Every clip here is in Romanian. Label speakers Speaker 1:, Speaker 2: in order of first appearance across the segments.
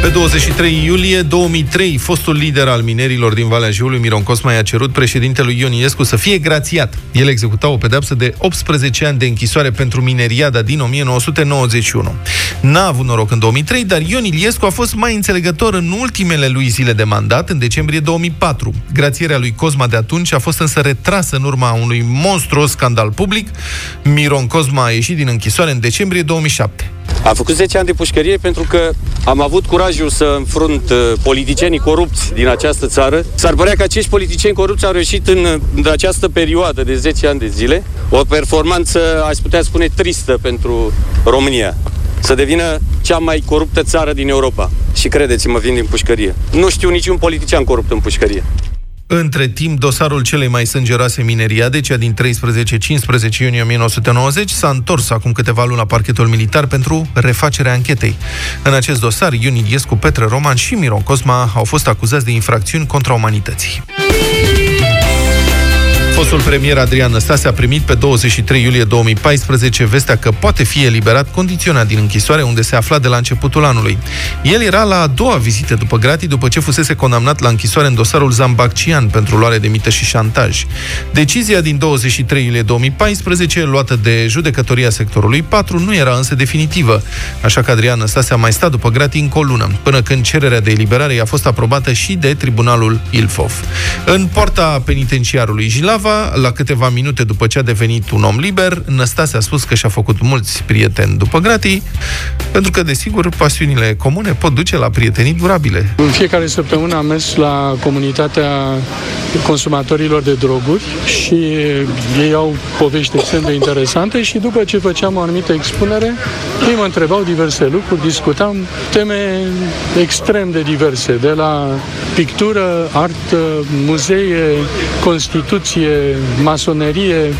Speaker 1: Pe 23 iulie 2003, fostul lider al minerilor din Valea Jiului, Miron Cosma, i-a cerut președintelui Ion Iliescu să fie grațiat. El executa o pedeapsă de 18 ani de închisoare pentru mineriada din 1991. N-a avut noroc în 2003, dar Ion Iliescu a fost mai înțelegător în ultimele lui zile de mandat, în decembrie 2004. Grațierea lui Cosma de atunci a fost însă retrasă în urma unui monstruos scandal public. Miron Cosma a ieșit din închisoare în decembrie 2007.
Speaker 2: Am făcut 10 ani de pușcărie pentru că am avut curajul să înfrunt uh, politicienii corupți din această țară. S-ar părea că acești politicieni corupți au reușit în, în această perioadă de 10 ani de zile o performanță, aș putea spune, tristă pentru România să devină cea mai coruptă țară din Europa. Și credeți-mă, vin din pușcărie. Nu știu niciun politician corupt în pușcărie.
Speaker 1: Între timp, dosarul celei mai sângeroase mineriade, cea din 13-15 iunie 1990, s-a întors acum câteva luni la parchetul militar pentru refacerea anchetei. În acest dosar, Ion Iliescu, Petre Roman și Miron Cosma au fost acuzați de infracțiuni contra umanității. Fostul premier Adrian Năstase a primit pe 23 iulie 2014 vestea că poate fi eliberat condiționat din închisoare unde se afla de la începutul anului. El era la a doua vizită după gratii după ce fusese condamnat la închisoare în dosarul Zambaccian pentru luare de mită și șantaj. Decizia din 23 iulie 2014, luată de judecătoria sectorului 4, nu era însă definitivă, așa că Adrian Năstase a mai stat după gratii încă o lună, până când cererea de eliberare i-a fost aprobată și de Tribunalul Ilfov. În poarta penitenciarului Jilava, Craiova, la câteva minute după ce a devenit un om liber, Năstase a spus că și-a făcut mulți prieteni după gratii, pentru că, desigur, pasiunile comune pot duce la prietenii durabile.
Speaker 3: În fiecare săptămână am mers la comunitatea consumatorilor de droguri și ei au povești extrem de interesante și după ce făceam o anumită expunere, ei mă întrebau diverse lucruri, discutam teme extrem de diverse, de la pictură, artă, muzee, Constituție, masonerie.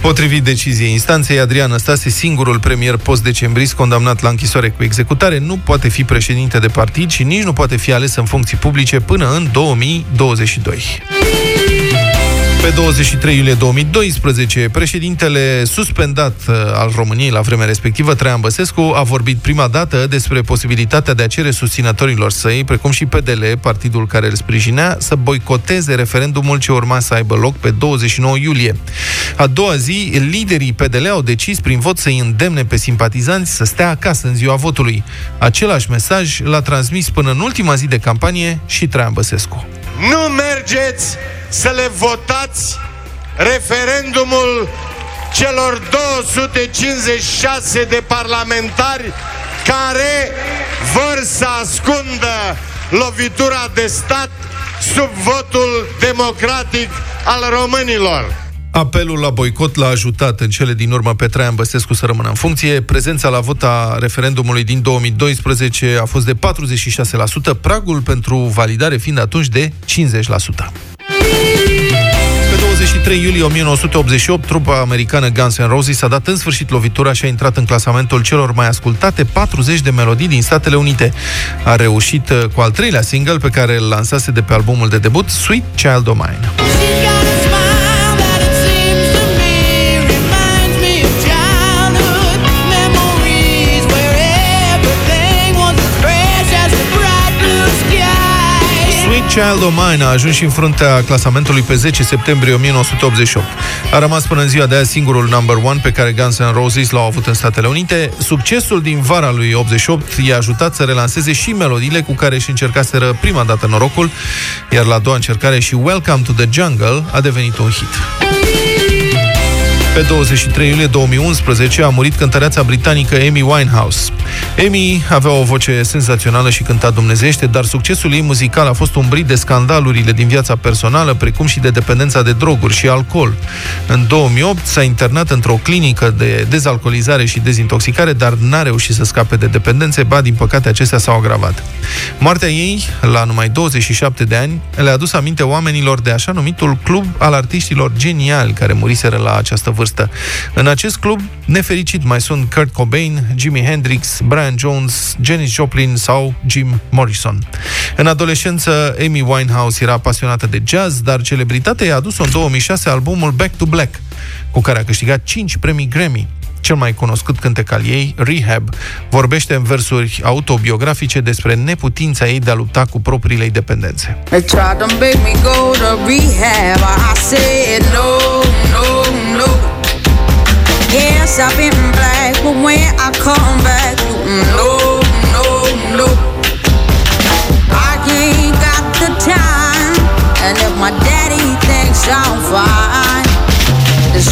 Speaker 1: Potrivit deciziei instanței, Adrian Năstase, singurul premier post-decembrist condamnat la închisoare cu executare, nu poate fi președinte de partid și nici nu poate fi ales în funcții publice până în 2022. Pe 23 iulie 2012, președintele suspendat uh, al României la vremea respectivă, Traian Băsescu, a vorbit prima dată despre posibilitatea de a cere susținătorilor săi, precum și PDL, partidul care îl sprijinea, să boicoteze referendumul ce urma să aibă loc pe 29 iulie. A doua zi, liderii PDL au decis prin vot să-i îndemne pe simpatizanți să stea acasă în ziua votului. Același mesaj l-a transmis până în ultima zi de campanie și Traian Băsescu.
Speaker 4: Nu mergeți să le votați referendumul celor 256 de parlamentari care vor să ascundă lovitura de stat sub votul democratic al românilor.
Speaker 1: Apelul la boicot l-a ajutat în cele din urmă pe Traian Băsescu să rămână în funcție. Prezența la vot a referendumului din 2012 a fost de 46%, pragul pentru validare fiind atunci de 50%. 23 iulie 1988, trupa americană Guns N' Roses a dat în sfârșit lovitura și a intrat în clasamentul celor mai ascultate 40 de melodii din Statele Unite. A reușit uh, cu al treilea single pe care îl lansase de pe albumul de debut, Sweet Child O' Mine. Child of Mine a ajuns și în fruntea clasamentului pe 10 septembrie 1988. A rămas până în ziua de azi singurul number one pe care Guns N' Roses l-au avut în Statele Unite. Succesul din vara lui 88 i-a ajutat să relanseze și melodiile cu care își încercaseră prima dată norocul, iar la a doua încercare și Welcome to the Jungle a devenit un hit. Pe 23 iulie 2011 a murit cântăreața britanică Amy Winehouse. Amy avea o voce senzațională și cânta dumnezește, dar succesul ei muzical a fost umbrit de scandalurile din viața personală, precum și de dependența de droguri și alcool. În 2008 s-a internat într-o clinică de dezalcoolizare și dezintoxicare, dar n-a reușit să scape de dependențe, ba, din păcate, acestea s-au agravat. Moartea ei, la numai 27 de ani, le-a adus aminte oamenilor de așa numitul club al artiștilor geniali care muriseră la această vârstă
Speaker 5: vârstă. În acest club nefericit mai sunt Kurt Cobain, Jimi Hendrix, Brian Jones, Janis Joplin sau Jim Morrison. În adolescență, Amy Winehouse era pasionată de jazz, dar celebritatea i-a adus în 2006 albumul Back to Black, cu care a câștigat 5 premii Grammy cel mai cunoscut cântec al ei, Rehab, vorbește în versuri autobiografice despre neputința ei de a lupta cu propriile ei dependențe. Yes,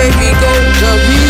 Speaker 5: baby, go to me.